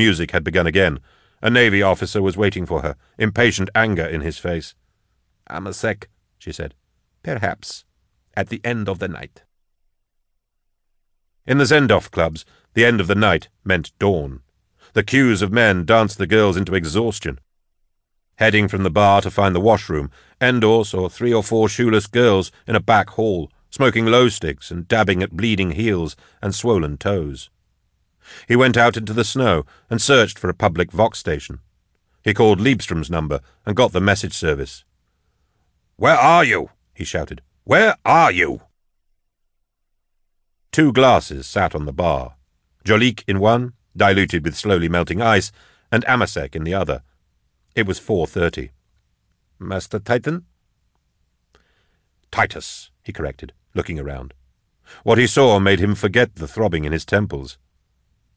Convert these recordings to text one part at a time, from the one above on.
Music had begun again. A navy officer was waiting for her, impatient anger in his face. Amasec, she said. Perhaps. At the end of the night. In the Zendoff clubs, the end of the night meant dawn. The queues of men danced the girls into exhaustion. Heading from the bar to find the washroom, Endor saw three or four shoeless girls in a back hall, smoking low sticks and dabbing at bleeding heels and swollen toes. He went out into the snow and searched for a public Vox station. He called Liebstrom's number and got the message service. Where are you? he shouted. Where are you? Two glasses sat on the bar. Jolik in one, diluted with slowly melting ice, and Amasec in the other. It was 4.30. Master Titan? Titus, he corrected, looking around. What he saw made him forget the throbbing in his temples.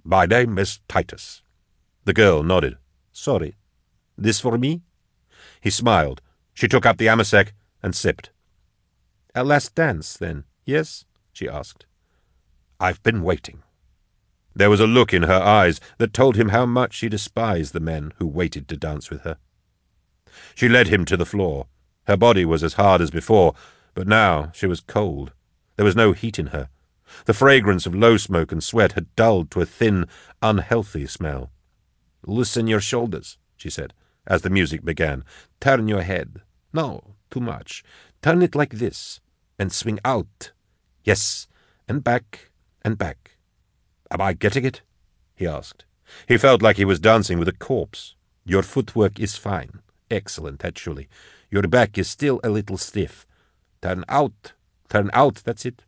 My name is Titus. The girl nodded. Sorry. This for me? He smiled. She took up the amasec and sipped. A last dance, then, yes? she asked. I've been waiting. There was a look in her eyes that told him how much she despised the men who waited to dance with her. She led him to the floor. Her body was as hard as before, but now she was cold. There was no heat in her. The fragrance of low smoke and sweat had dulled to a thin, unhealthy smell. Loosen your shoulders, she said, as the music began. Turn your head. No, too much. Turn it like this, and swing out. Yes, and back, and back. Am I getting it? he asked. He felt like he was dancing with a corpse. Your footwork is fine. Excellent, actually. Your back is still a little stiff. Turn out. Turn out, that's it.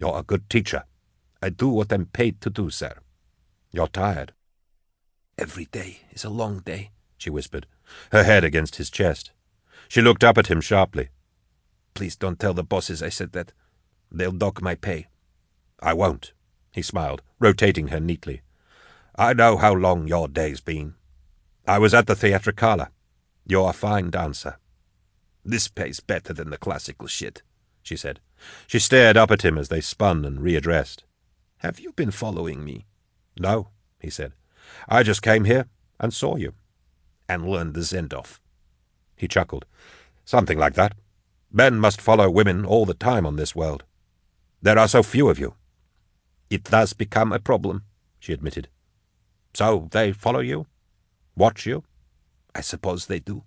You're a good teacher. I do what I'm paid to do, sir. You're tired. Every day is a long day, she whispered, her head against his chest. She looked up at him sharply. Please don't tell the bosses I said that. They'll dock my pay. I won't, he smiled, rotating her neatly. I know how long your day's been. I was at the Theatricala. You're a fine dancer. This pays better than the classical shit, she said. She stared up at him as they spun and readdressed. Have you been following me? No, he said. I just came here and saw you. And learned the Zendoff. He chuckled. Something like that. Men must follow women all the time on this world. There are so few of you. It does become a problem, she admitted. So they follow you? Watch you? I suppose they do,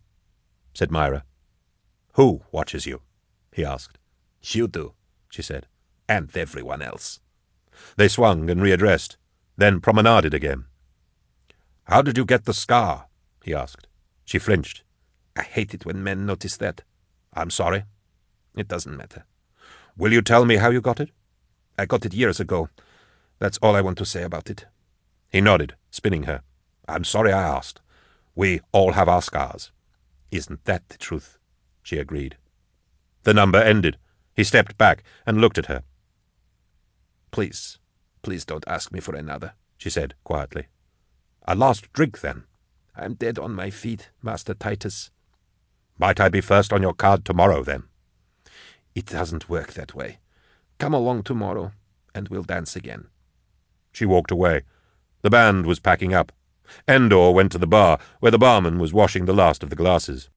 said Myra. Who watches you? he asked. You do, she said, and everyone else. They swung and readdressed, then promenaded again. How did you get the scar? he asked. She flinched. I hate it when men notice that. I'm sorry. It doesn't matter. Will you tell me how you got it? I got it years ago. That's all I want to say about it. He nodded, spinning her. I'm sorry I asked. We all have our scars. Isn't that the truth? She agreed. The number ended. He stepped back and looked at her. Please, please don't ask me for another, she said quietly. A last drink, then. I'm dead on my feet, Master Titus. Might I be first on your card tomorrow, then? It doesn't work that way. Come along tomorrow, and we'll dance again. She walked away. The band was packing up. Endor went to the bar, where the barman was washing the last of the glasses.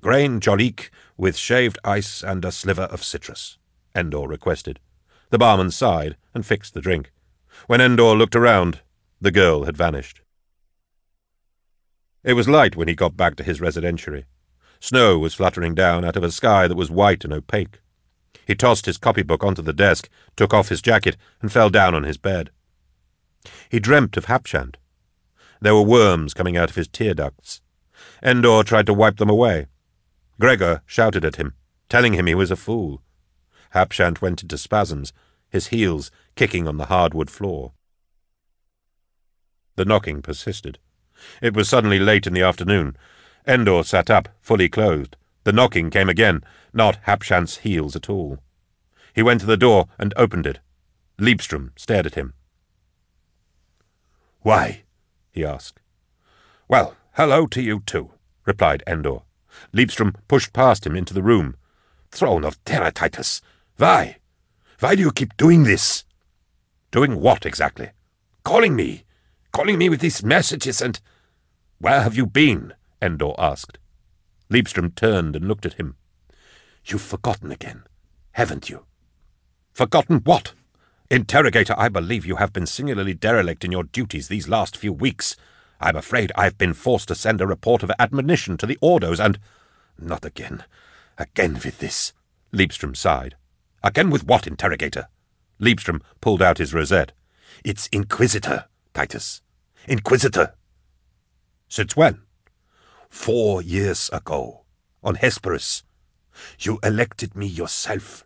Grain Jolik with shaved ice and a sliver of citrus, Endor requested. The barman sighed and fixed the drink. When Endor looked around, the girl had vanished. It was light when he got back to his residentiary. Snow was fluttering down out of a sky that was white and opaque. He tossed his copybook onto the desk, took off his jacket, and fell down on his bed. He dreamt of Hapshant. There were worms coming out of his tear ducts. Endor tried to wipe them away. Gregor shouted at him, telling him he was a fool. Hapshant went into spasms, his heels kicking on the hardwood floor. The knocking persisted. It was suddenly late in the afternoon. Endor sat up, fully clothed. The knocking came again, not Hapshant's heels at all. He went to the door and opened it. Liebstrom stared at him. Why? he asked. Well, hello to you too, replied Endor. Liebstrom pushed past him into the room. Throne of Terra, Titus! Why? Why do you keep doing this? Doing what exactly? Calling me. calling me with these messages and. Where have you been? Endor asked. Leibstrom turned and looked at him. You've forgotten again, haven't you? Forgotten what? Interrogator, I believe you have been singularly derelict in your duties these last few weeks. I'm afraid I've been forced to send a report of admonition to the Ordos, and. Not again. Again with this. Leibstrom sighed. Again with what, interrogator? Leibstrom pulled out his rosette. It's Inquisitor, Titus. Inquisitor. Since when? Four years ago, on Hesperus. You elected me yourself.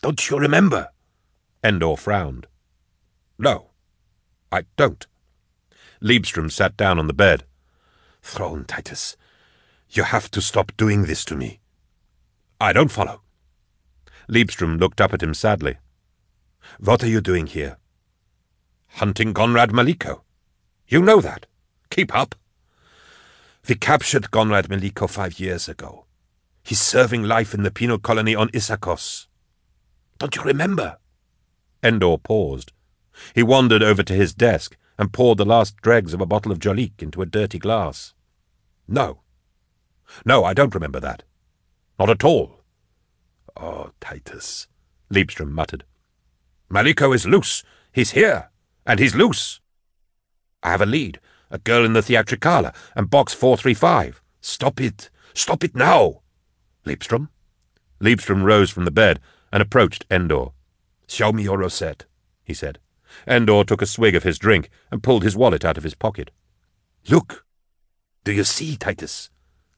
Don't you remember? Endor frowned. No, I don't. Leibstrom sat down on the bed. Throne, Titus. You have to stop doing this to me. I don't follow. Leibstrom looked up at him sadly. What are you doing here? Hunting Conrad Maliko. You know that. Keep up. We captured Conrad Maliko five years ago. He's serving life in the penal colony on Isakos. Don't you remember? Endor paused. He wandered over to his desk and poured the last dregs of a bottle of Jolik into a dirty glass. No. No, I don't remember that. Not at all. Oh, Titus, Liebstrom muttered. Maliko is loose. He's here. And he's loose. I have a lead. A girl in the Theatricala and box 435. Stop it. Stop it now. Liebstrom? Liebstrom rose from the bed and approached Endor. Show me your rosette, he said. Endor took a swig of his drink and pulled his wallet out of his pocket. Look! Do you see, Titus?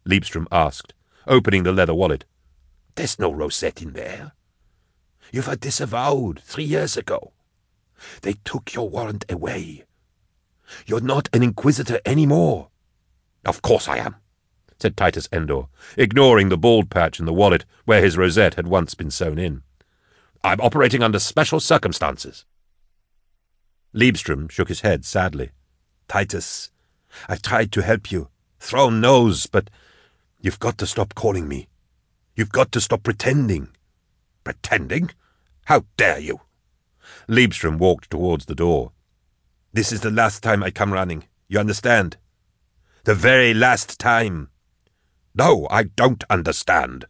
Liebstrom asked, opening the leather wallet. There's no rosette in there. You were disavowed three years ago. They took your warrant away. You're not an inquisitor any more. Of course I am, said Titus Endor, ignoring the bald patch in the wallet where his rosette had once been sewn in. I'm operating under special circumstances. Leibstrom shook his head sadly. Titus, I've tried to help you. Throne knows, but you've got to stop calling me. You've got to stop pretending. Pretending? How dare you? Leibstrom walked towards the door. This is the last time I come running. You understand? The very last time. No, I don't understand.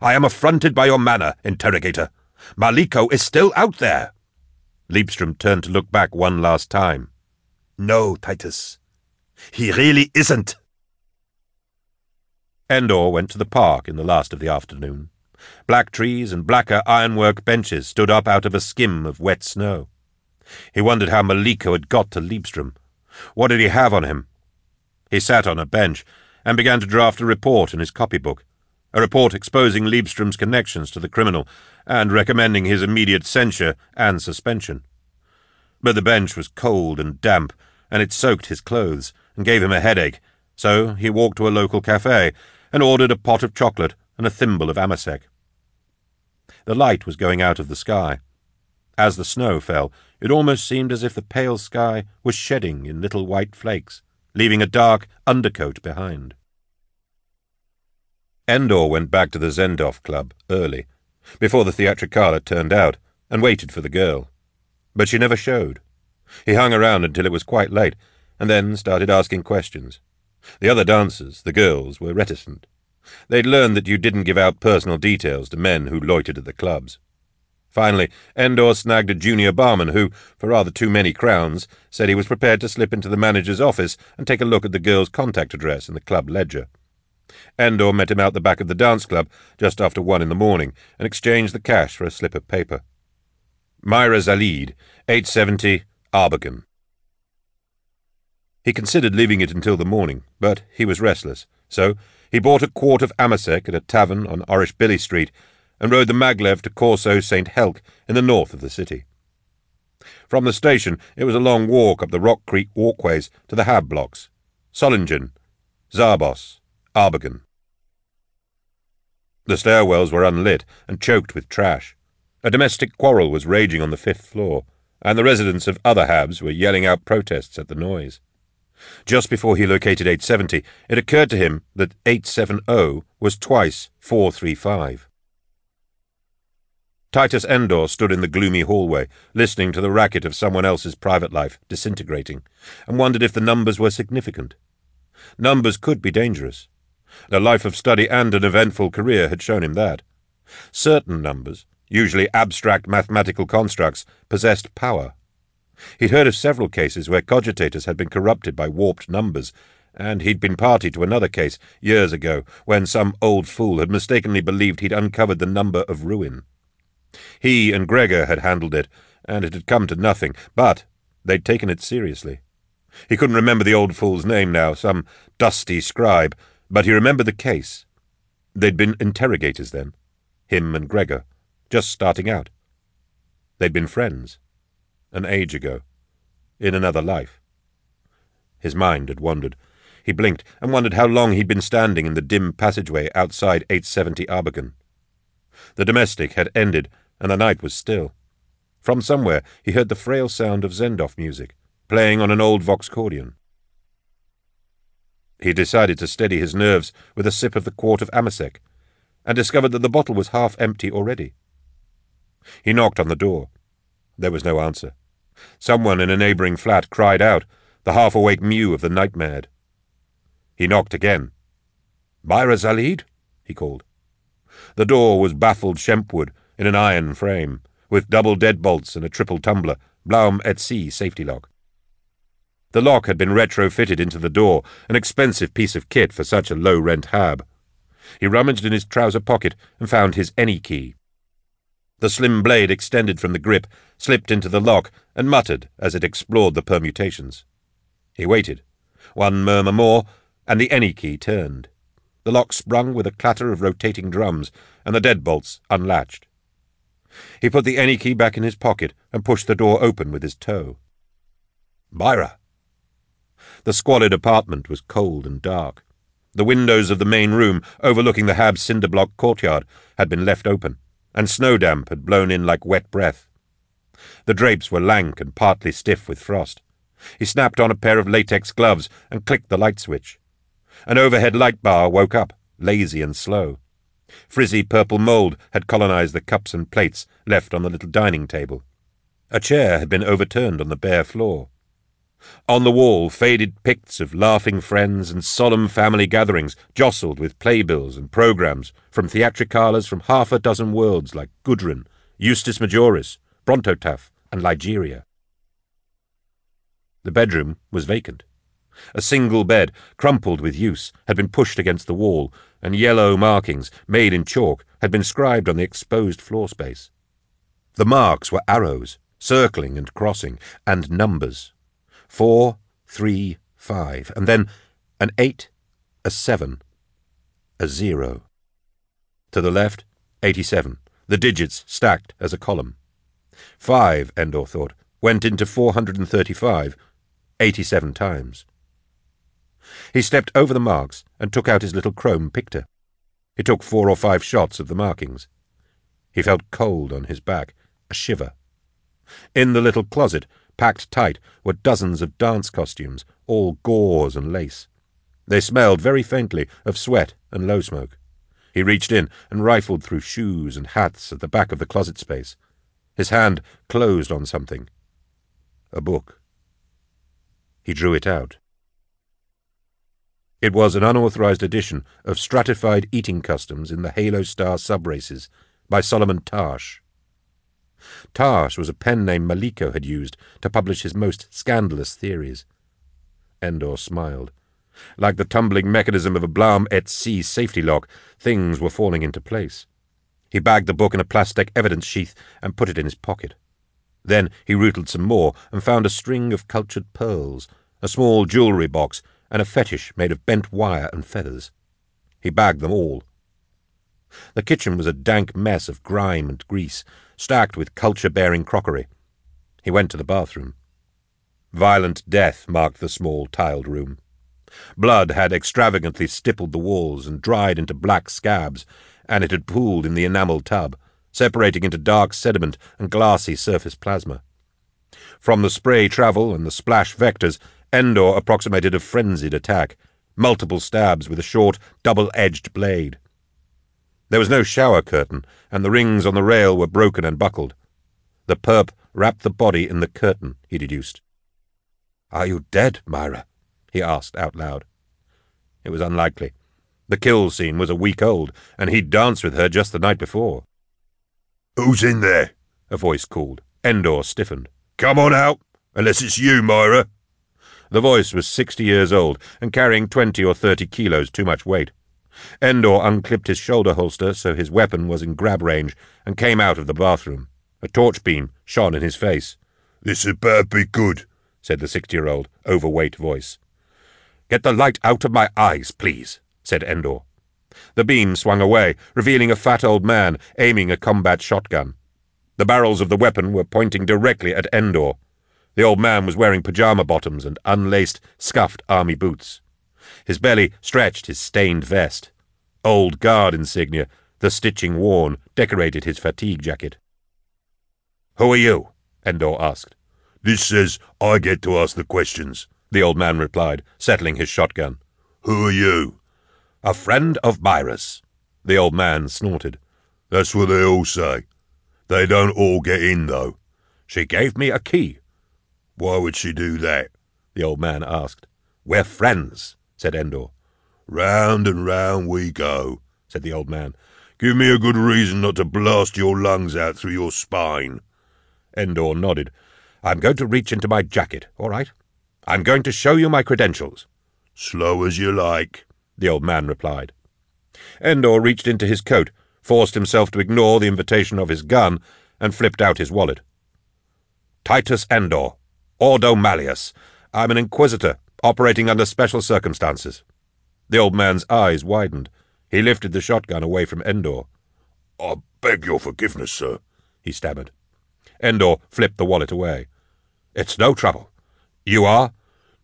I am affronted by your manner, interrogator. Maliko is still out there. Leibstrom turned to look back one last time. No, Titus. He really isn't. Endor went to the park in the last of the afternoon. Black trees and blacker ironwork benches stood up out of a skim of wet snow. He wondered how Maliko had got to Leibstrom. What did he have on him? He sat on a bench and began to draft a report in his copybook, a report exposing Liebstrom's connections to the criminal and recommending his immediate censure and suspension. But the bench was cold and damp, and it soaked his clothes and gave him a headache, so he walked to a local cafe and ordered a pot of chocolate and a thimble of amasec. The light was going out of the sky. As the snow fell, it almost seemed as if the pale sky was shedding in little white flakes, leaving a dark undercoat behind. Endor went back to the Zendoff Club early, before the Theatricala turned out, and waited for the girl. But she never showed. He hung around until it was quite late, and then started asking questions. The other dancers, the girls, were reticent. They'd learned that you didn't give out personal details to men who loitered at the clubs. Finally, Endor snagged a junior barman who, for rather too many crowns, said he was prepared to slip into the manager's office and take a look at the girl's contact address in the club ledger. Endor met him out the back of the dance club just after one in the morning and exchanged the cash for a slip of paper. Myra Zalid, 870, Arbogan. He considered leaving it until the morning, but he was restless, so he bought a quart of amasec at a tavern on Billy Street and rode the maglev to Corso St. Helc in the north of the city. From the station, it was a long walk up the Rock Creek walkways to the Hab blocks Solingen, Zarbos, Arbogan. The stairwells were unlit and choked with trash. A domestic quarrel was raging on the fifth floor, and the residents of other Habs were yelling out protests at the noise. Just before he located 870, it occurred to him that 870 was twice 435. Titus Endor stood in the gloomy hallway, listening to the racket of someone else's private life disintegrating, and wondered if the numbers were significant. Numbers could be dangerous. A life of study and an eventful career had shown him that. Certain numbers, usually abstract mathematical constructs, possessed power. He'd heard of several cases where cogitators had been corrupted by warped numbers, and he'd been party to another case years ago when some old fool had mistakenly believed he'd uncovered the number of ruin. He and Gregor had handled it, and it had come to nothing, but they'd taken it seriously. He couldn't remember the old fool's name now, some dusty scribe, but he remembered the case. They'd been interrogators then, him and Gregor, just starting out. They'd been friends, an age ago, in another life. His mind had wandered. He blinked and wondered how long he'd been standing in the dim passageway outside 870 Arbogan. The domestic had ended, and the night was still. From somewhere he heard the frail sound of Zendoff music, playing on an old Vox Voxcordion. He decided to steady his nerves with a sip of the quart of Amasec, and discovered that the bottle was half empty already. He knocked on the door. There was no answer. Someone in a neighbouring flat cried out, the half-awake mew of the nightmare. He knocked again. Myra Zalid? he called. The door was baffled shempwood in an iron frame, with double deadbolts and a triple tumbler, Blaum et Cie safety lock. The lock had been retrofitted into the door, an expensive piece of kit for such a low-rent hab. He rummaged in his trouser pocket and found his any key. The slim blade extended from the grip, slipped into the lock, and muttered as it explored the permutations. He waited. One murmur more, and the any key turned. The lock sprung with a clatter of rotating drums, and the deadbolts unlatched. He put the any key back in his pocket and pushed the door open with his toe. Myra! The squalid apartment was cold and dark. The windows of the main room, overlooking the Hab's cinder block courtyard, had been left open, and snow damp had blown in like wet breath. The drapes were lank and partly stiff with frost. He snapped on a pair of latex gloves and clicked the light switch. An overhead light bar woke up, lazy and slow. Frizzy purple mould had colonized the cups and plates left on the little dining table. A chair had been overturned on the bare floor. On the wall, faded picts of laughing friends and solemn family gatherings jostled with playbills and programs from theatricalas from half a dozen worlds like Gudrun, Eustace Majoris, Brontotaf, and Ligeria. The bedroom was vacant. A single bed, crumpled with use, had been pushed against the wall, and yellow markings, made in chalk, had been scribed on the exposed floor space. The marks were arrows, circling and crossing, and numbers four, three, five, and then an eight, a seven, a zero. To the left, 87, the digits stacked as a column. Five, Endor thought, went into 435, 87 times. He stepped over the marks and took out his little chrome picter. He took four or five shots of the markings. He felt cold on his back, a shiver. In the little closet, Packed tight were dozens of dance costumes, all gauze and lace. They smelled very faintly of sweat and low smoke. He reached in and rifled through shoes and hats at the back of the closet space. His hand closed on something. A book. He drew it out. It was an unauthorized edition of Stratified Eating Customs in the Halo Star Subraces by Solomon Tasch. Tasch was a pen name Maliko had used to publish his most scandalous theories. Endor smiled. Like the tumbling mechanism of a Blaum et Cie safety lock, things were falling into place. He bagged the book in a plastic evidence sheath and put it in his pocket. Then he rootled some more and found a string of cultured pearls, a small jewellery box, and a fetish made of bent wire and feathers. He bagged them all. The kitchen was a dank mess of grime and grease, stacked with culture-bearing crockery. He went to the bathroom. Violent death marked the small tiled room. Blood had extravagantly stippled the walls and dried into black scabs, and it had pooled in the enamel tub, separating into dark sediment and glassy surface plasma. From the spray travel and the splash vectors, Endor approximated a frenzied attack, multiple stabs with a short, double-edged blade. There was no shower curtain, and the rings on the rail were broken and buckled. The perp wrapped the body in the curtain, he deduced. Are you dead, Myra? he asked out loud. It was unlikely. The kill scene was a week old, and he'd danced with her just the night before. Who's in there? A voice called. Endor stiffened. Come on out, unless it's you, Myra. The voice was sixty years old and carrying twenty or thirty kilos too much weight. Endor unclipped his shoulder holster so his weapon was in grab range and came out of the bathroom. A torch beam shone in his face. This better be good, said the sixty-year-old, overweight voice. Get the light out of my eyes, please, said Endor. The beam swung away, revealing a fat old man aiming a combat shotgun. The barrels of the weapon were pointing directly at Endor. The old man was wearing pajama bottoms and unlaced, scuffed army boots. His belly stretched his stained vest. Old guard insignia, the stitching worn, decorated his fatigue jacket. Who are you? Endor asked. This says I get to ask the questions, the old man replied, settling his shotgun. Who are you? A friend of Myra's. The old man snorted. That's what they all say. They don't all get in, though. She gave me a key. Why would she do that? The old man asked. We're friends, said Endor. Round and round we go, said the old man. Give me a good reason not to blast your lungs out through your spine. Endor nodded. I'm going to reach into my jacket, all right? I'm going to show you my credentials. Slow as you like, the old man replied. Endor reached into his coat, forced himself to ignore the invitation of his gun, and flipped out his wallet. Titus Endor, Ordo Malleus. I'm an inquisitor, operating under special circumstances. The old man's eyes widened. He lifted the shotgun away from Endor. I beg your forgiveness, sir, he stammered. Endor flipped the wallet away. It's no trouble. You are?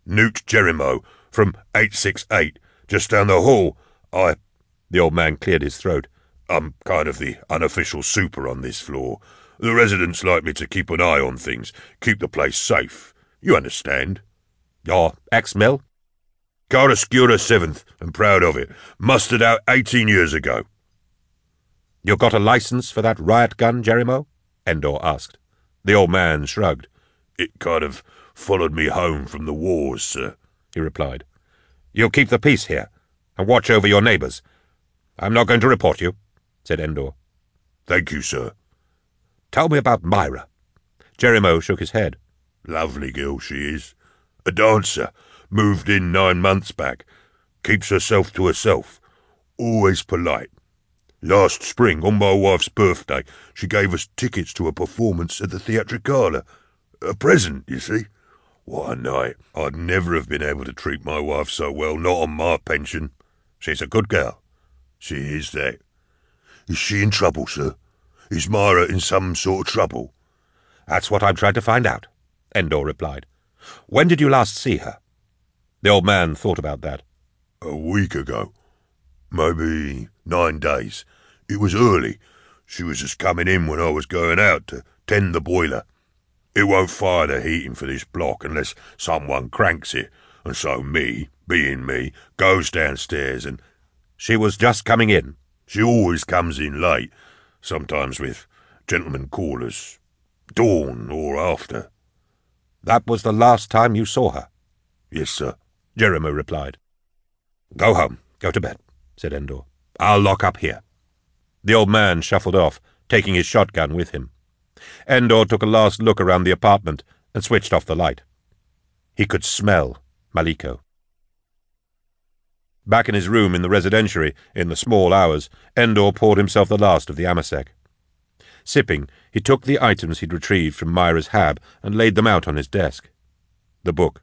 Newt Jerimo, from 868, just down the hall. I. The old man cleared his throat. I'm kind of the unofficial super on this floor. The residents like me to keep an eye on things, keep the place safe. You understand? You're ex-mill? Chiaroscura 7th, and proud of it. Mustered out 18 years ago. You got a license for that riot gun, Jerimo? Endor asked. The old man shrugged. It kind of followed me home from the wars, sir, he replied. You'll keep the peace here, and watch over your neighbours. I'm not going to report you, said Endor. Thank you, sir. Tell me about Myra. Jerimo shook his head. Lovely girl she is. A dancer. Moved in nine months back. Keeps herself to herself. Always polite. Last spring, on my wife's birthday, she gave us tickets to a performance at the Theatricala. A present, you see. What a night. I'd never have been able to treat my wife so well, not on my pension. She's a good girl. She is that. Is she in trouble, sir? Is Myra in some sort of trouble? That's what I'm trying to find out, Endor replied. When did you last see her? The old man thought about that. A week ago. Maybe nine days. It was early. She was just coming in when I was going out to tend the boiler. It won't fire the heating for this block unless someone cranks it, and so me, being me, goes downstairs and... She was just coming in. She always comes in late, sometimes with gentlemen callers. Dawn or after. That was the last time you saw her? Yes, sir, Jerimo replied. Go home, go to bed said Endor. I'll lock up here. The old man shuffled off, taking his shotgun with him. Endor took a last look around the apartment and switched off the light. He could smell Maliko. Back in his room in the residentiary, in the small hours, Endor poured himself the last of the amasec. Sipping, he took the items he'd retrieved from Myra's hab and laid them out on his desk. The book,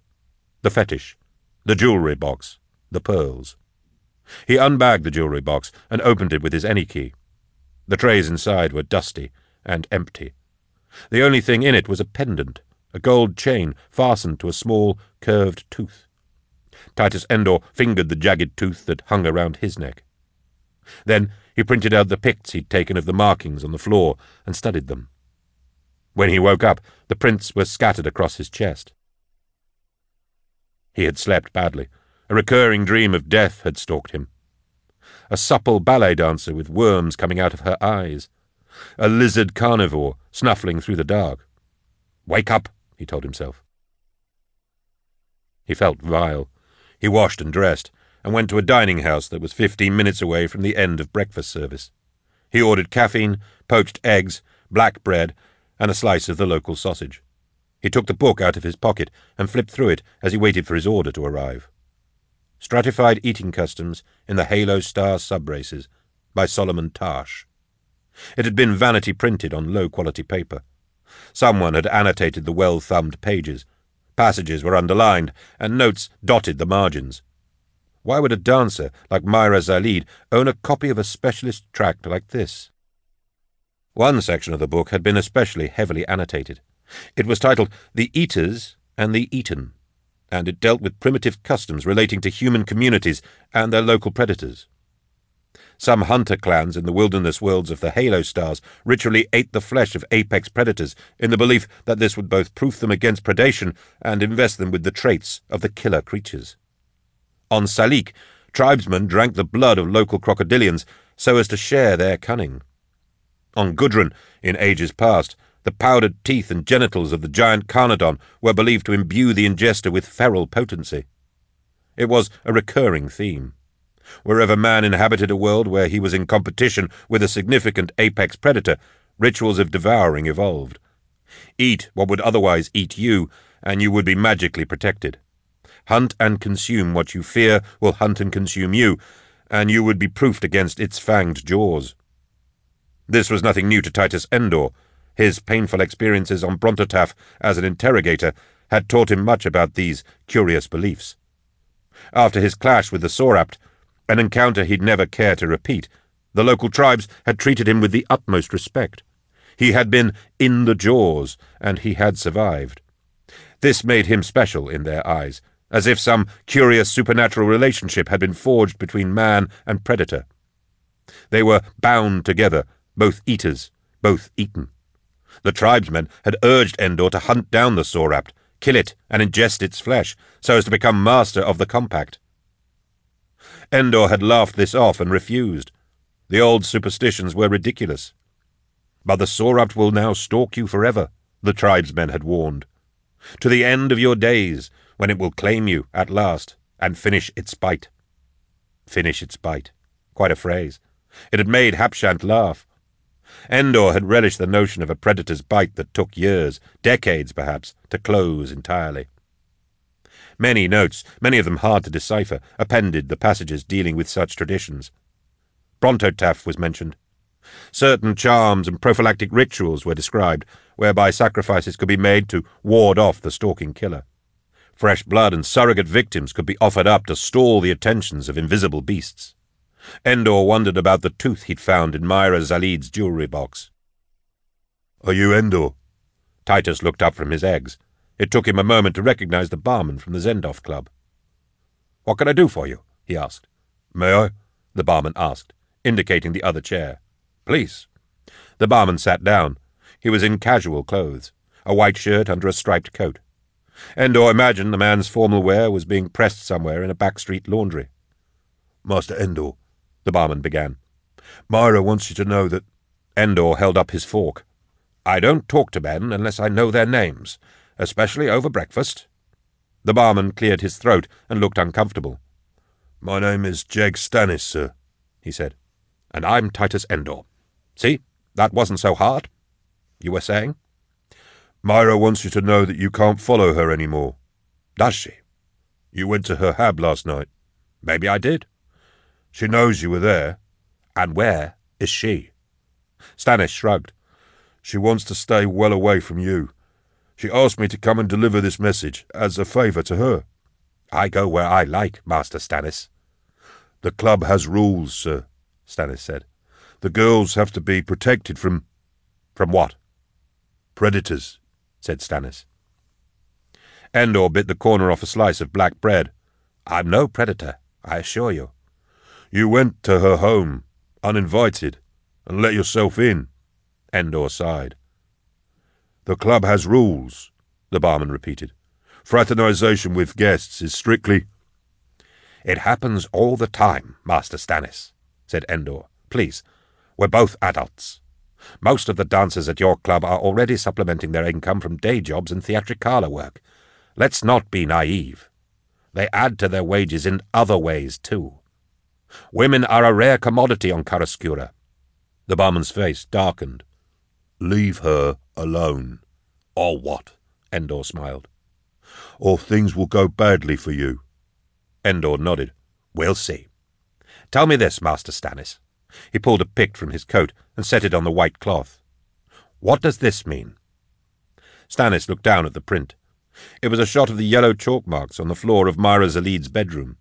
the fetish, the jewellery box, the pearls. He unbagged the jewellery box and opened it with his any key. The trays inside were dusty and empty. The only thing in it was a pendant, a gold chain fastened to a small, curved tooth. Titus Endor fingered the jagged tooth that hung around his neck. Then he printed out the pics he'd taken of the markings on the floor and studied them. When he woke up, the prints were scattered across his chest. He had slept badly. A recurring dream of death had stalked him. a supple ballet dancer with worms coming out of her eyes, a lizard carnivore snuffling through the dark. Wake up, he told himself. He felt vile. He washed and dressed, and went to a dining house that was fifteen minutes away from the end of breakfast service. He ordered caffeine, poached eggs, black bread, and a slice of the local sausage. He took the book out of his pocket and flipped through it as he waited for his order to arrive. Stratified Eating Customs in the Halo Star Subraces by Solomon Tasch. It had been vanity printed on low-quality paper. Someone had annotated the well-thumbed pages. Passages were underlined, and notes dotted the margins. Why would a dancer like Myra Zalid own a copy of a specialist tract like this? One section of the book had been especially heavily annotated. It was titled The Eaters and the Eaten, and it dealt with primitive customs relating to human communities and their local predators. Some hunter clans in the wilderness worlds of the Halo stars ritually ate the flesh of apex predators in the belief that this would both proof them against predation and invest them with the traits of the killer creatures. On Salik, tribesmen drank the blood of local crocodilians so as to share their cunning. On Gudrun, in ages past, the powdered teeth and genitals of the giant Carnodon were believed to imbue the ingester with feral potency. It was a recurring theme. Wherever man inhabited a world where he was in competition with a significant apex predator, rituals of devouring evolved. Eat what would otherwise eat you, and you would be magically protected. Hunt and consume what you fear will hunt and consume you, and you would be proofed against its fanged jaws. This was nothing new to Titus Endor, his painful experiences on Brontotaf as an interrogator had taught him much about these curious beliefs. After his clash with the Sorapt, an encounter he'd never care to repeat, the local tribes had treated him with the utmost respect. He had been in the jaws, and he had survived. This made him special in their eyes, as if some curious supernatural relationship had been forged between man and predator. They were bound together, both eaters, both eaten. The tribesmen had urged Endor to hunt down the Sorapt, kill it, and ingest its flesh, so as to become master of the compact. Endor had laughed this off and refused. The old superstitions were ridiculous. But the Sorapt will now stalk you forever, the tribesmen had warned. To the end of your days, when it will claim you at last and finish its bite. Finish its bite. Quite a phrase. It had made Hapshant laugh. Endor had relished the notion of a predator's bite that took years, decades perhaps, to close entirely. Many notes, many of them hard to decipher, appended the passages dealing with such traditions. Brontotaf was mentioned. Certain charms and prophylactic rituals were described, whereby sacrifices could be made to ward off the stalking killer. Fresh blood and surrogate victims could be offered up to stall the attentions of invisible beasts. Endor wondered about the tooth he'd found in Myra Zalid's jewelry box. Are you Endor? Titus looked up from his eggs. It took him a moment to recognize the barman from the Zendoff Club. What can I do for you? he asked. May I? The barman asked, indicating the other chair. Please. The barman sat down. He was in casual clothes, a white shirt under a striped coat. Endor imagined the man's formal wear was being pressed somewhere in a back street laundry. Master Endor, the barman began. Myra wants you to know that... Endor held up his fork. I don't talk to men unless I know their names, especially over breakfast. The barman cleared his throat and looked uncomfortable. My name is Jeg Stannis, sir, he said. And I'm Titus Endor. See, that wasn't so hard. You were saying? Myra wants you to know that you can't follow her any more. Does she? You went to her hab last night. Maybe I did. She knows you were there. And where is she? Stannis shrugged. She wants to stay well away from you. She asked me to come and deliver this message as a favour to her. I go where I like, Master Stannis. The club has rules, sir, Stannis said. The girls have to be protected from... From what? Predators, said Stannis. Endor bit the corner off a slice of black bread. I'm no predator, I assure you. You went to her home, uninvited, and let yourself in. Endor sighed. The club has rules, the barman repeated. Fraternization with guests is strictly... It happens all the time, Master Stannis, said Endor. Please, we're both adults. Most of the dancers at your club are already supplementing their income from day jobs and theatricala work. Let's not be naive. They add to their wages in other ways, too. Women are a rare commodity on Karascura. The barman's face darkened. Leave her alone. Or what? Endor smiled. Or things will go badly for you. Endor nodded. We'll see. Tell me this, Master Stannis. He pulled a pict from his coat and set it on the white cloth. What does this mean? Stannis looked down at the print. It was a shot of the yellow chalk marks on the floor of Myra Zalid's bedroom.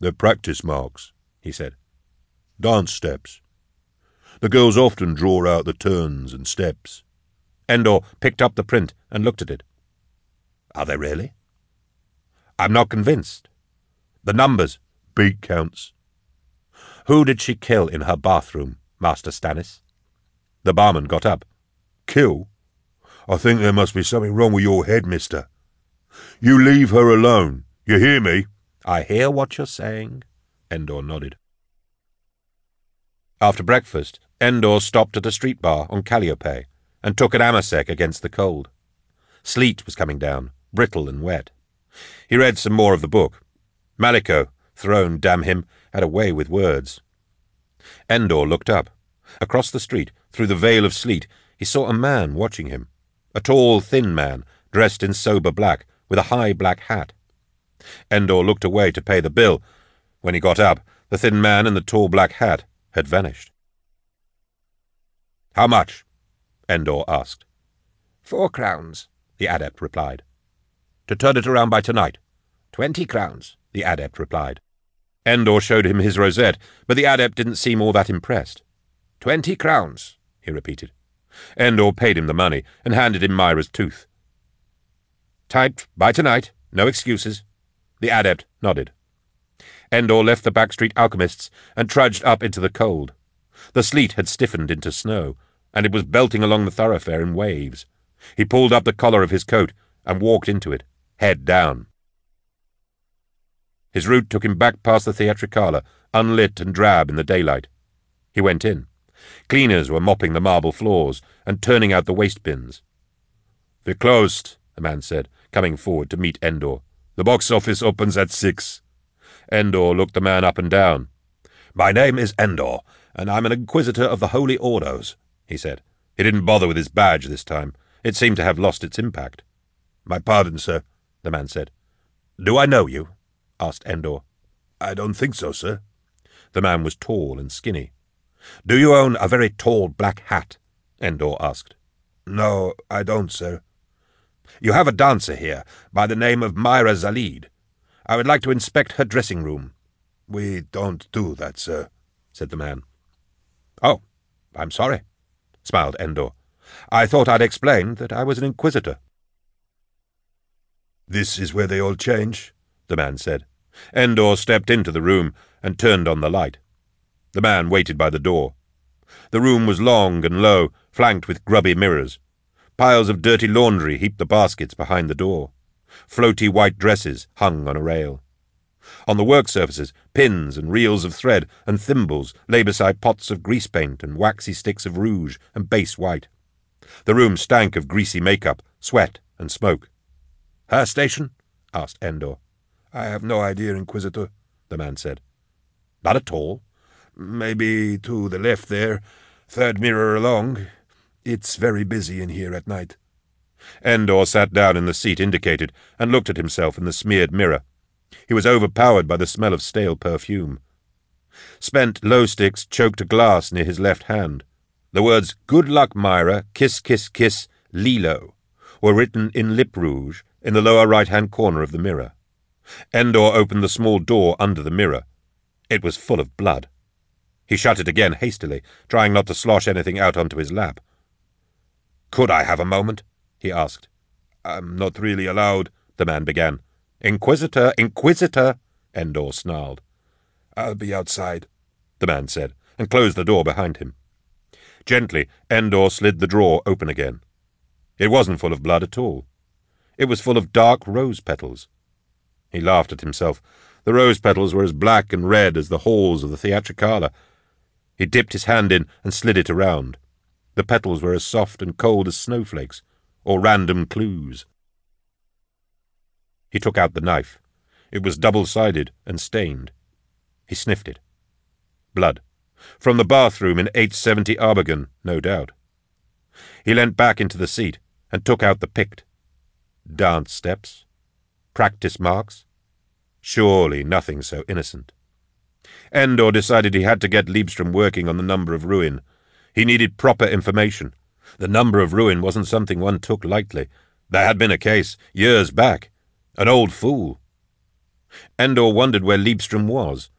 They're practice marks, he said. Dance steps. The girls often draw out the turns and steps. Endor picked up the print and looked at it. Are they really? I'm not convinced. The numbers. Beat counts. Who did she kill in her bathroom, Master Stannis? The barman got up. Kill? I think there must be something wrong with your head, mister. You leave her alone. You hear me? I hear what you're saying. Endor nodded. After breakfast, Endor stopped at a street bar on Calliope and took an amasec against the cold. Sleet was coming down, brittle and wet. He read some more of the book. Maliko, throne, damn him, had a way with words. Endor looked up. Across the street, through the veil of sleet, he saw a man watching him. A tall, thin man, dressed in sober black, with a high black hat. Endor looked away to pay the bill. When he got up, the thin man in the tall black hat had vanished. How much? Endor asked. Four crowns, the adept replied. To turn it around by tonight? Twenty crowns, the adept replied. Endor showed him his rosette, but the adept didn't seem all that impressed. Twenty crowns, he repeated. Endor paid him the money and handed him Myra's tooth. Typed by tonight, no excuses. The adept nodded. Endor left the backstreet alchemists and trudged up into the cold. The sleet had stiffened into snow, and it was belting along the thoroughfare in waves. He pulled up the collar of his coat and walked into it, head down. His route took him back past the Theatricala, unlit and drab in the daylight. He went in. Cleaners were mopping the marble floors and turning out the waste bins. We're closed, the man said, coming forward to meet Endor. The box office opens at six. Endor looked the man up and down. My name is Endor, and I'm an Inquisitor of the Holy Ordos, he said. He didn't bother with his badge this time. It seemed to have lost its impact. My pardon, sir, the man said. Do I know you? Asked Endor. I don't think so, sir. The man was tall and skinny. Do you own a very tall black hat? Endor asked. No, I don't, sir. You have a dancer here by the name of Myra Zalid. I would like to inspect her dressing room. We don't do that, sir, said the man. Oh, I'm sorry, smiled Endor. I thought I'd explained that I was an inquisitor. This is where they all change, the man said. Endor stepped into the room and turned on the light. The man waited by the door. The room was long and low, flanked with grubby mirrors. Piles of dirty laundry heaped the baskets behind the door. Floaty white dresses hung on a rail. On the work surfaces, pins and reels of thread and thimbles lay beside pots of grease paint and waxy sticks of rouge and base white. The room stank of greasy makeup, sweat, and smoke. Her station? asked Endor. I have no idea, Inquisitor, the man said. Not at all. Maybe to the left there, third mirror along. It's very busy in here at night. Endor sat down in the seat indicated and looked at himself in the smeared mirror. He was overpowered by the smell of stale perfume. Spent low sticks choked a glass near his left hand. The words, Good luck, Myra, kiss, kiss, kiss, Lilo, were written in lip rouge in the lower right-hand corner of the mirror. Endor opened the small door under the mirror. It was full of blood. He shut it again hastily, trying not to slosh anything out onto his lap. Could I have a moment? he asked. I'm not really allowed, the man began. Inquisitor, Inquisitor, Endor snarled. I'll be outside, the man said, and closed the door behind him. Gently, Endor slid the drawer open again. It wasn't full of blood at all. It was full of dark rose petals. He laughed at himself. The rose petals were as black and red as the halls of the Theatricala, He dipped his hand in and slid it around. The petals were as soft and cold as snowflakes, or random clues. He took out the knife. It was double-sided and stained. He sniffed it. Blood. From the bathroom in 870 Arbogan, no doubt. He leant back into the seat and took out the pict. Dance steps. Practice marks. Surely nothing so innocent. Endor decided he had to get Leibstrom working on the number of ruin. He needed proper information. The number of ruin wasn't something one took lightly. There had been a case, years back. An old fool. Endor wondered where Leibstrom was.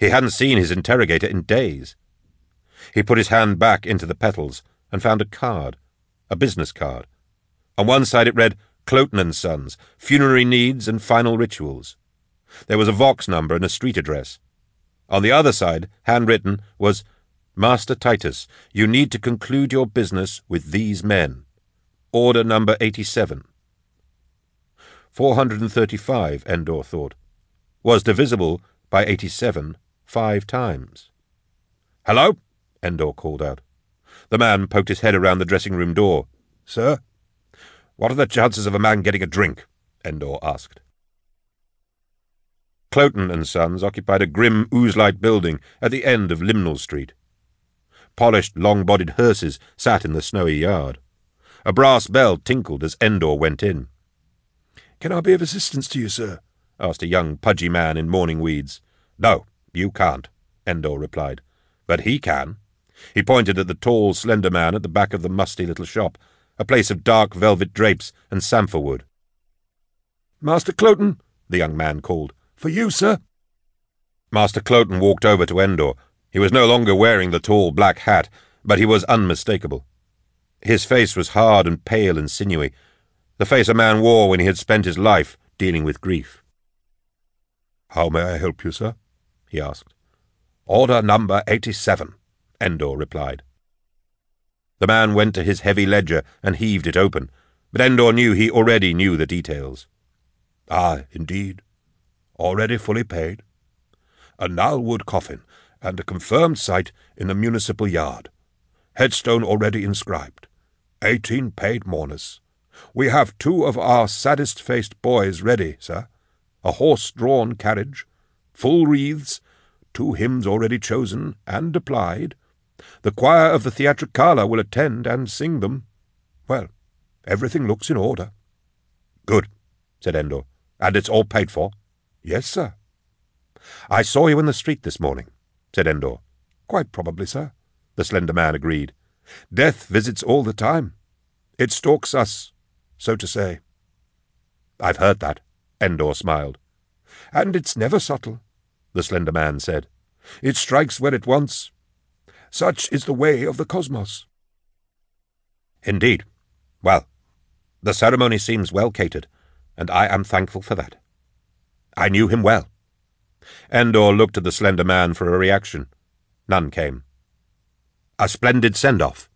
He hadn't seen his interrogator in days. He put his hand back into the petals and found a card, a business card. On one side it read, Cloten and Sons, Funerary Needs and Final Rituals. There was a Vox number and a street address. On the other side, handwritten, was Master Titus, you need to conclude your business with these men. Order number 87. 435, Endor thought, was divisible by 87 five times. Hello? Endor called out. The man poked his head around the dressing room door. Sir? What are the chances of a man getting a drink? Endor asked. Cloten and Sons occupied a grim ooze-like building at the end of Limnall Street. Polished, long-bodied hearses sat in the snowy yard. A brass bell tinkled as Endor went in. Can I be of assistance to you, sir? asked a young, pudgy man in mourning weeds. No, you can't, Endor replied. But he can. He pointed at the tall, slender man at the back of the musty little shop, a place of dark velvet drapes and samphire wood. Master Cloten, the young man called. For you, sir. Master Cloten walked over to Endor. He was no longer wearing the tall black hat, but he was unmistakable. His face was hard and pale and sinewy, the face a man wore when he had spent his life dealing with grief. How may I help you, sir? he asked. Order number eighty-seven, Endor replied. The man went to his heavy ledger and heaved it open, but Endor knew he already knew the details. Ah, indeed already fully paid, a gnarlwood coffin, and a confirmed site in the municipal yard. Headstone already inscribed. Eighteen paid mourners. We have two of our saddest-faced boys ready, sir. A horse-drawn carriage, full wreaths, two hymns already chosen and applied. The choir of the Theatricala will attend and sing them. Well, everything looks in order. Good, said Endor. And it's all paid for? Yes, sir. I saw you in the street this morning, said Endor. Quite probably, sir, the slender man agreed. Death visits all the time. It stalks us, so to say. I've heard that, Endor smiled. And it's never subtle, the slender man said. It strikes where it wants. Such is the way of the cosmos. Indeed. Well, the ceremony seems well catered, and I am thankful for that. I knew him well. Endor looked at the slender man for a reaction. None came. A splendid send-off.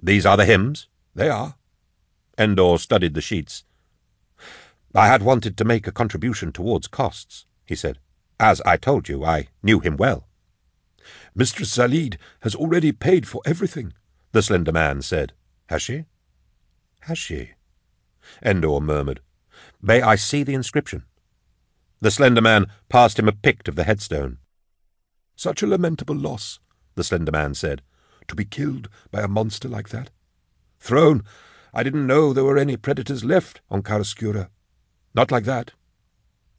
These are the hymns? They are. Endor studied the sheets. I had wanted to make a contribution towards costs, he said. As I told you, I knew him well. Mistress Zalid has already paid for everything, the slender man said. Has she? Has she? Endor murmured. May I see the inscription? The slender man passed him a pict of the headstone. Such a lamentable loss, the slender man said, to be killed by a monster like that. Thrown, I didn't know there were any predators left on Karascura. Not like that.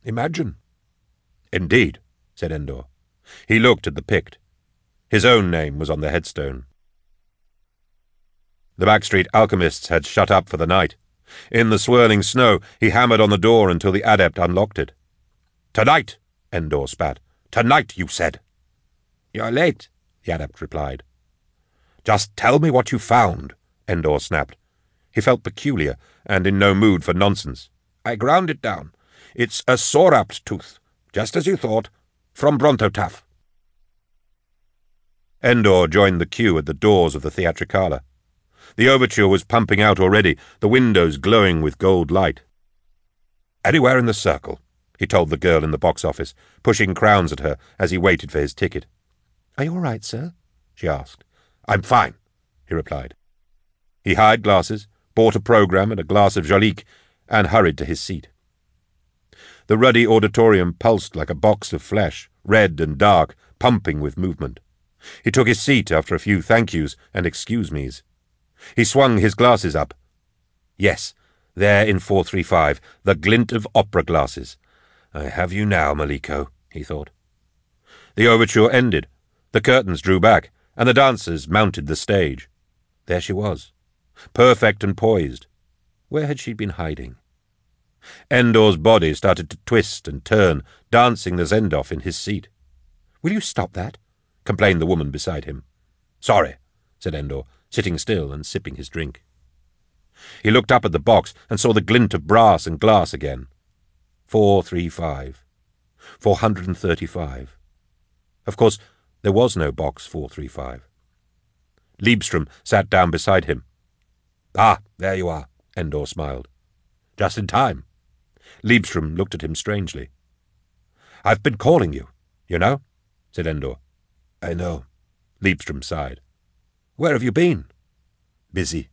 Imagine. Indeed, said Endor. He looked at the pict. His own name was on the headstone. The backstreet alchemists had shut up for the night. In the swirling snow, he hammered on the door until the adept unlocked it. Tonight, Endor spat. Tonight, you said. You're late, the adept replied. Just tell me what you found, Endor snapped. He felt peculiar and in no mood for nonsense. I ground it down. It's a sorapt tooth, just as you thought, from Brontotaf. Endor joined the queue at the doors of the Theatricala. The overture was pumping out already, the windows glowing with gold light. Anywhere in the circle, he told the girl in the box office, pushing crowns at her as he waited for his ticket. Are you all right, sir? she asked. I'm fine, he replied. He hired glasses, bought a program and a glass of Jolique, and hurried to his seat. The ruddy auditorium pulsed like a box of flesh, red and dark, pumping with movement. He took his seat after a few thank yous and excuse me's. He swung his glasses up. Yes, there in 435, the glint of opera glasses. I have you now, Maliko, he thought. The overture ended. The curtains drew back, and the dancers mounted the stage. There she was, perfect and poised. Where had she been hiding? Endor's body started to twist and turn, dancing the Zendoff in his seat. Will you stop that? Complained the woman beside him. Sorry, said Endor, sitting still and sipping his drink. He looked up at the box and saw the glint of brass and glass again. Four three five. Four hundred and thirty-five. Of course, there was no box 435. Liebstrom sat down beside him. Ah, there you are, Endor smiled. Just in time. Liebstrom looked at him strangely. I've been calling you, you know, said Endor. I know. Liebstrom sighed. Where have you been? Busy.